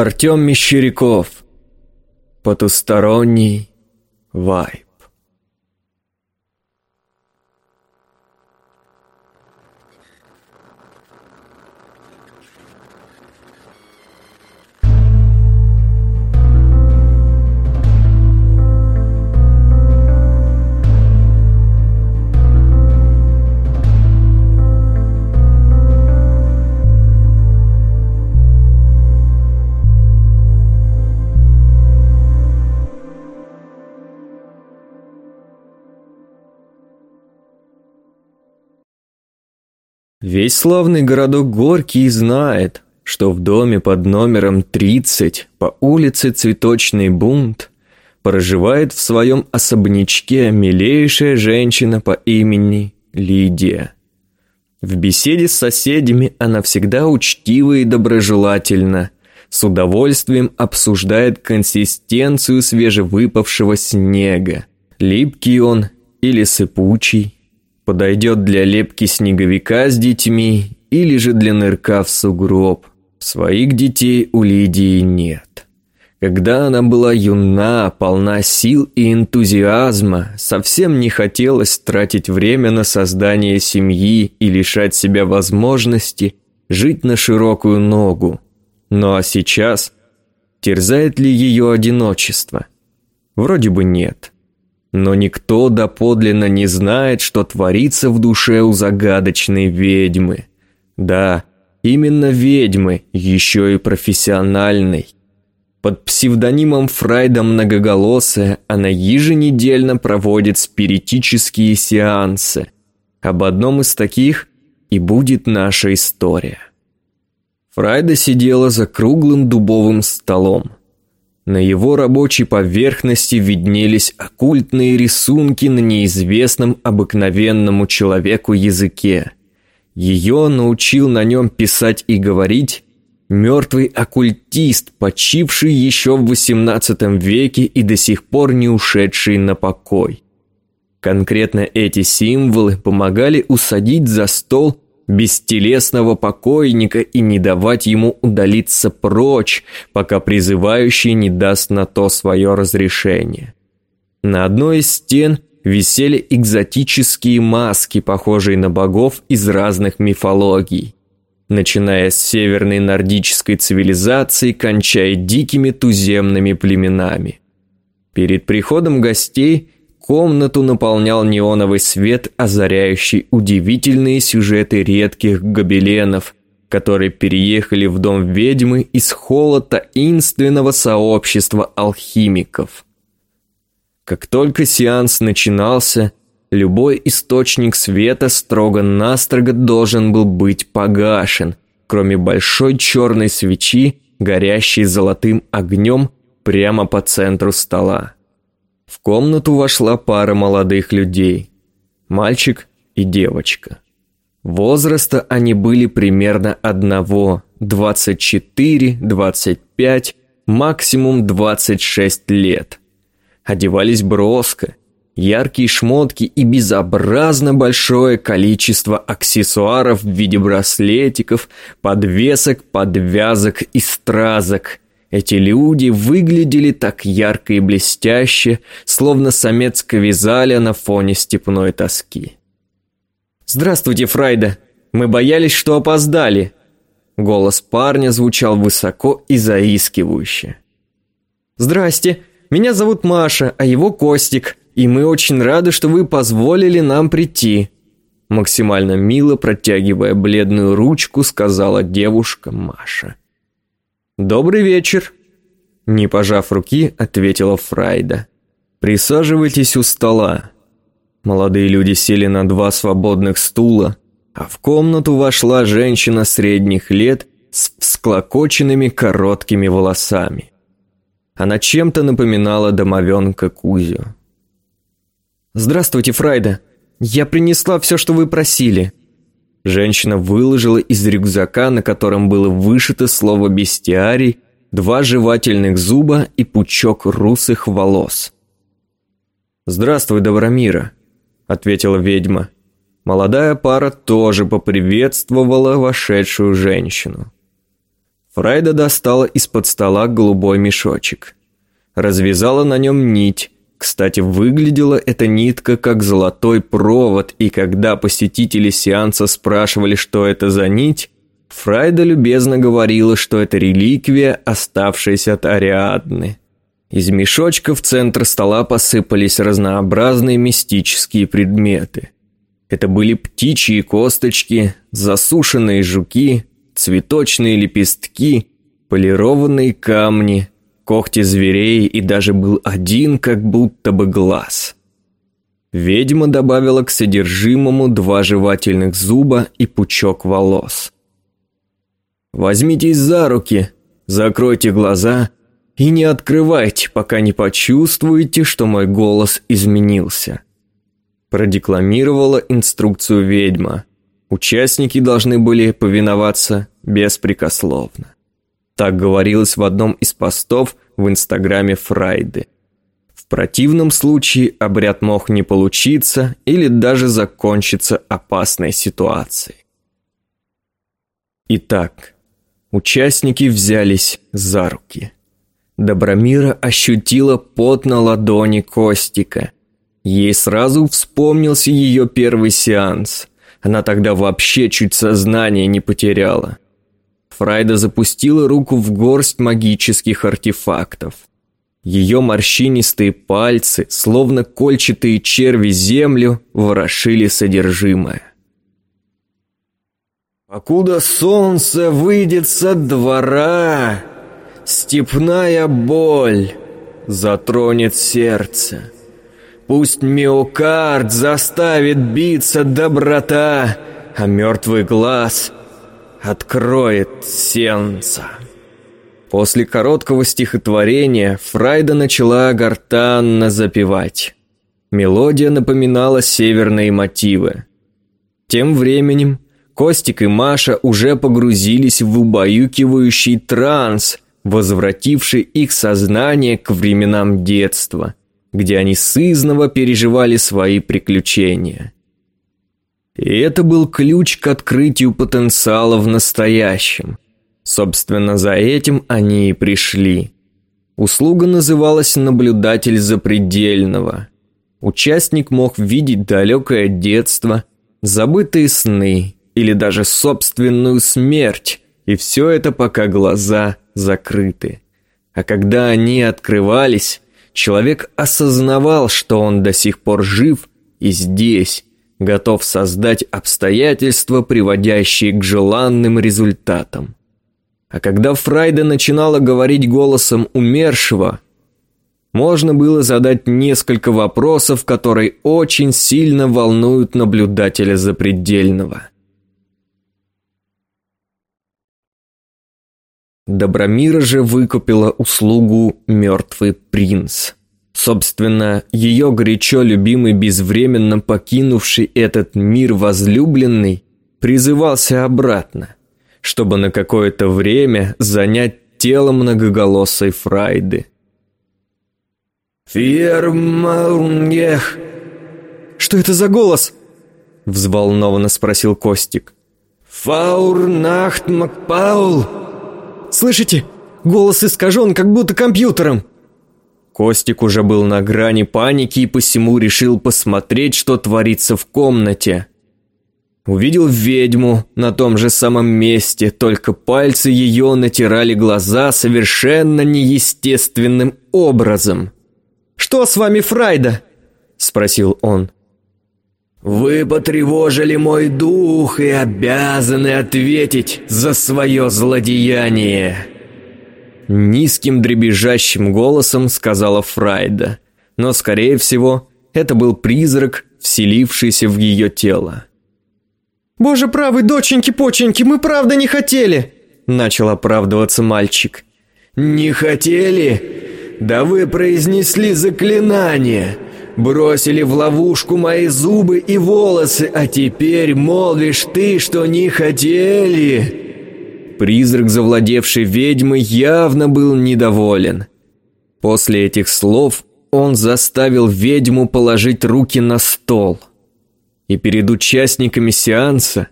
Артем Мещеряков. Потусторонний вайб. Весь славный городок Горький знает, что в доме под номером 30 по улице Цветочный бунт проживает в своем особнячке милейшая женщина по имени Лидия. В беседе с соседями она всегда учтива и доброжелательна, с удовольствием обсуждает консистенцию свежевыпавшего снега, липкий он или сыпучий, Подойдет для лепки снеговика с детьми или же для нырка в сугроб. Своих детей у Лидии нет. Когда она была юна, полна сил и энтузиазма, совсем не хотелось тратить время на создание семьи и лишать себя возможности жить на широкую ногу. Ну а сейчас терзает ли ее одиночество? Вроде бы нет. Но никто доподлинно не знает, что творится в душе у загадочной ведьмы. Да, именно ведьмы, еще и профессиональной. Под псевдонимом Фрайда Многоголосая она еженедельно проводит спиритические сеансы. Об одном из таких и будет наша история. Фрайда сидела за круглым дубовым столом. На его рабочей поверхности виднелись оккультные рисунки на неизвестном обыкновенному человеку языке. Ее научил на нем писать и говорить мертвый оккультист, почивший еще в XVIII веке и до сих пор не ушедший на покой. Конкретно эти символы помогали усадить за стол бестелесного покойника и не давать ему удалиться прочь, пока призывающий не даст на то свое разрешение. На одной из стен висели экзотические маски, похожие на богов из разных мифологий, начиная с северной нордической цивилизации, кончая дикими туземными племенами. Перед приходом гостей – Комнату наполнял неоновый свет, озаряющий удивительные сюжеты редких гобеленов, которые переехали в дом ведьмы из холла таинственного сообщества алхимиков. Как только сеанс начинался, любой источник света строго-настрого должен был быть погашен, кроме большой черной свечи, горящей золотым огнем прямо по центру стола. В комнату вошла пара молодых людей. Мальчик и девочка. Возраста они были примерно одного, 24-25, максимум 26 лет. Одевались броско, яркие шмотки и безобразно большое количество аксессуаров в виде браслетиков, подвесок, подвязок и стразок – эти люди выглядели так ярко и блестяще, словно самец Кавизаля на фоне степной тоски. «Здравствуйте, Фрайда! Мы боялись, что опоздали!» Голос парня звучал высоко и заискивающе. «Здрасте! Меня зовут Маша, а его Костик, и мы очень рады, что вы позволили нам прийти!» Максимально мило протягивая бледную ручку, сказала девушка Маша. «Добрый вечер!» Не пожав руки, ответила Фрайда. «Присаживайтесь у стола». Молодые люди сели на два свободных стула, а в комнату вошла женщина средних лет с всклокоченными короткими волосами. Она чем-то напоминала домовенка Кузю. «Здравствуйте, Фрайда. Я принесла все, что вы просили. Женщина выложила из рюкзака, на котором было вышито слово «бестиарий», два жевательных зуба и пучок русых волос. «Здравствуй, Добромира», — ответила ведьма. Молодая пара тоже поприветствовала вошедшую женщину. Фрайда достала из-под стола голубой мешочек. Развязала на нем нить. Кстати, выглядела эта нитка как золотой провод, и когда посетители сеанса спрашивали, что это за нить, Фрайда любезно говорила, что это реликвия, оставшаяся от Ариадны. Из мешочка в центр стола посыпались разнообразные мистические предметы. Это были птичьи косточки, засушенные жуки, цветочные лепестки, полированные камни, когти зверей и даже был один как будто бы глаз. Ведьма добавила к содержимому два жевательных зуба и пучок волос. «Возьмитесь за руки, закройте глаза и не открывайте, пока не почувствуете, что мой голос изменился». Продекламировала инструкцию ведьма. Участники должны были повиноваться беспрекословно. Так говорилось в одном из постов в инстаграме Фрайды. В противном случае обряд мог не получиться или даже закончиться опасной ситуацией. Итак, участники взялись за руки. Добромира ощутила пот на ладони Костика. Ей сразу вспомнился ее первый сеанс – она тогда вообще чуть сознание не потеряла. Фрайда запустила руку в горсть магических артефактов. Ее морщинистые пальцы, словно кольчатые черви землю, ворошили содержимое. «Покуда солнце выйдет со двора, степная боль затронет сердце». Пусть миокард заставит биться доброта, а мертвый глаз откроет сенца. После короткого стихотворения Фрайда начала гортанно запевать. Мелодия напоминала северные мотивы. Тем временем Костик и Маша уже погрузились в убаюкивающий транс, возвративший их сознание к временам детства – где они сызново переживали свои приключения. И это был ключ к открытию потенциала в настоящем. Собственно, за этим они и пришли. Услуга называлась «Наблюдатель запредельного». Участник мог видеть далекое детство, забытые сны или даже собственную смерть, и все это пока глаза закрыты. А когда они открывались, человек осознавал, что он до сих пор жив и здесь, готов создать обстоятельства, приводящие к желанным результатам. А когда Фрайда начинала говорить голосом умершего, можно было задать несколько вопросов, которые очень сильно волнуют наблюдателя запредельного. Добромира же выкупила услугу «Мертвый принц». Собственно, ее горячо любимый, безвременно покинувший этот мир возлюбленный, призывался обратно, чтобы на какое-то время занять тело многоголосой Фрайды. «Фермаунгех!» «Что это за голос?» – взволнованно спросил Костик. «Фаурнахт Макпаул!» Слышите? Голос искажен, как будто компьютером. Костик уже был на грани паники и посему решил посмотреть, что творится в комнате. Увидел ведьму на том же самом месте, только пальцы ее натирали глаза совершенно неестественным образом. «Что с вами, Фрайда?» – спросил он. «Вы потревожили мой дух и обязаны ответить за свое злодеяние!» Низким дребезжащим голосом сказала Фрайда, но, скорее всего, это был призрак, вселившийся в ее тело. «Боже правый, доченьки-поченьки, мы правда не хотели!» Начал оправдываться мальчик. «Не хотели? Да вы произнесли заклинание!» Бросили в ловушку мои зубы и волосы, а теперь молвишь ты, что не хотели!» Призрак, завладевший ведьмой, явно был недоволен. После этих слов он заставил ведьму положить руки на стол. И перед участниками сеанса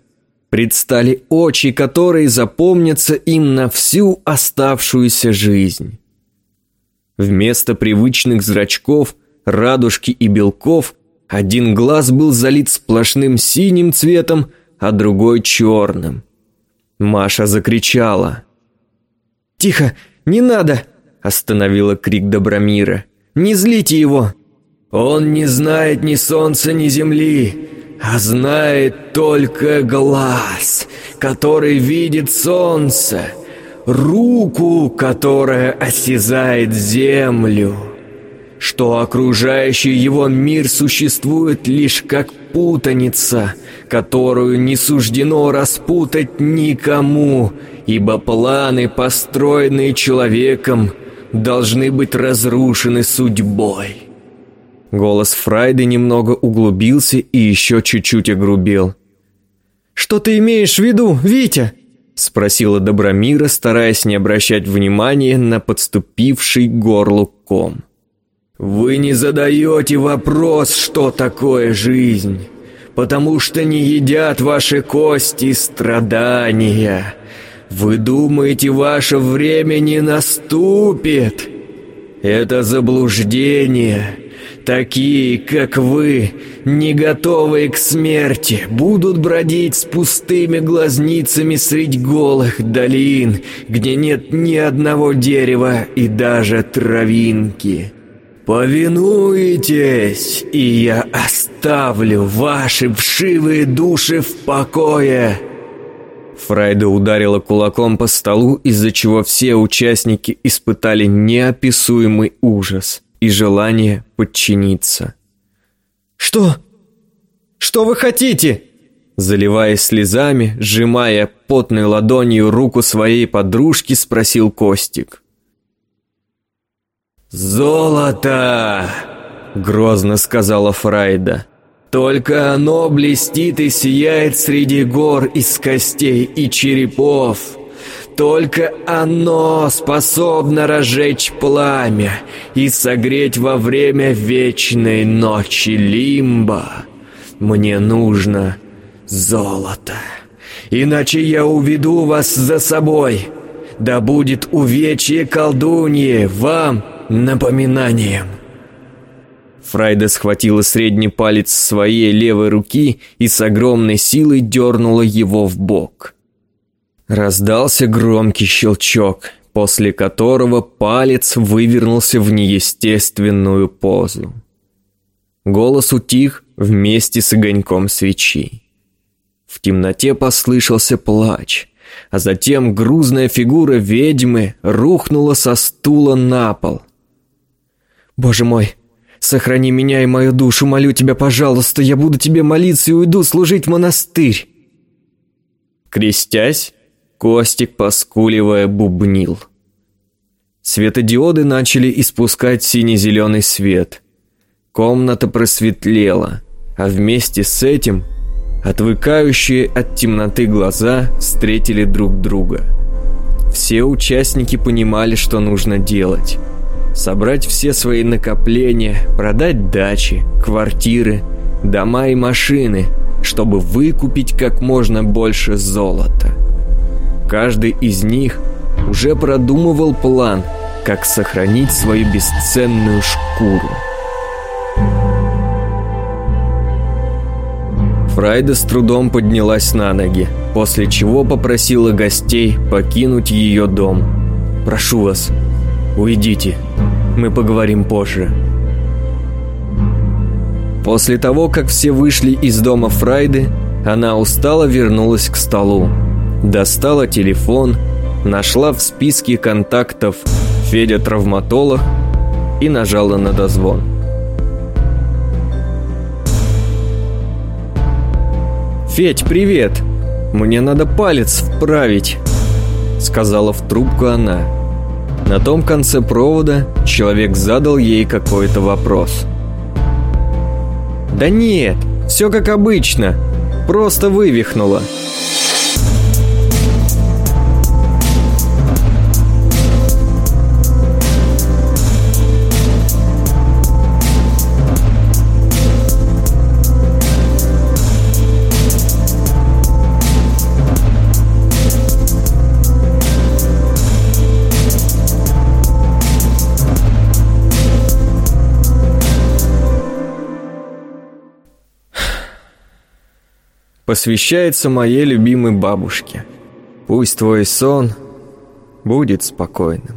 предстали очи, которые запомнятся им на всю оставшуюся жизнь. Вместо привычных зрачков, радужки и белков один глаз был залит сплошным синим цветом, а другой черным. Маша закричала. «Тихо, не надо!» – остановила крик Добромира. «Не злите его!» «Он не знает ни солнца, ни земли, а знает только глаз, который видит солнце, руку, которая осязает землю» что окружающий его мир существует лишь как путаница, которую не суждено распутать никому, ибо планы, построенные человеком, должны быть разрушены судьбой. Голос Фрайды немного углубился и еще чуть-чуть огрубел. «Что ты имеешь в виду, Витя?» Спросила Добромира, стараясь не обращать внимания на подступивший горлу ком. Вы не задаете вопрос, что такое жизнь, потому что не едят ваши кости страдания. Вы думаете, ваше время не наступит? Это заблуждение. Такие, как вы, не готовые к смерти, будут бродить с пустыми глазницами средь голых долин, где нет ни одного дерева и даже травинки. «Повинуйтесь, и я оставлю ваши вшивые души в покое!» Фрайда ударила кулаком по столу, из-за чего все участники испытали неописуемый ужас и желание подчиниться. «Что? Что вы хотите?» Заливаясь слезами, сжимая потной ладонью руку своей подружки, спросил Костик. «Золото!» — грозно сказала Фрайда. «Только оно блестит и сияет среди гор из костей и черепов. Только оно способно разжечь пламя и согреть во время вечной ночи лимба. Мне нужно золото, иначе я уведу вас за собой. Да будет увечье колдуньи вам напоминанием. Фрайда схватила средний палец своей левой руки и с огромной силой дернула его в бок. Раздался громкий щелчок, после которого палец вывернулся в неестественную позу. Голос утих вместе с огоньком свечи. В темноте послышался плач, а затем грузная фигура ведьмы рухнула со стула на пол. Боже мой, сохрани меня и мою душу, молю тебя, пожалуйста, я буду тебе молиться и уйду служить в монастырь. Крестясь, Костик, поскуливая, бубнил. Светодиоды начали испускать сине-зеленый свет. Комната просветлела, а вместе с этим отвыкающие от темноты глаза встретили друг друга. Все участники понимали, что нужно делать – собрать все свои накопления, продать дачи, квартиры, дома и машины, чтобы выкупить как можно больше золота. Каждый из них уже продумывал план, как сохранить свою бесценную шкуру. Фрайда с трудом поднялась на ноги, после чего попросила гостей покинуть ее дом. «Прошу вас, Уйдите. Мы поговорим позже. После того, как все вышли из дома Фрайды, она устало вернулась к столу. Достала телефон, нашла в списке контактов Федя-травматолог и нажала на дозвон. «Федь, привет! Мне надо палец вправить!» Сказала в трубку она. На том конце провода человек задал ей какой-то вопрос. «Да нет, все как обычно, просто вывихнуло». Посвящается моей любимой бабушке. Пусть твой сон будет спокойным.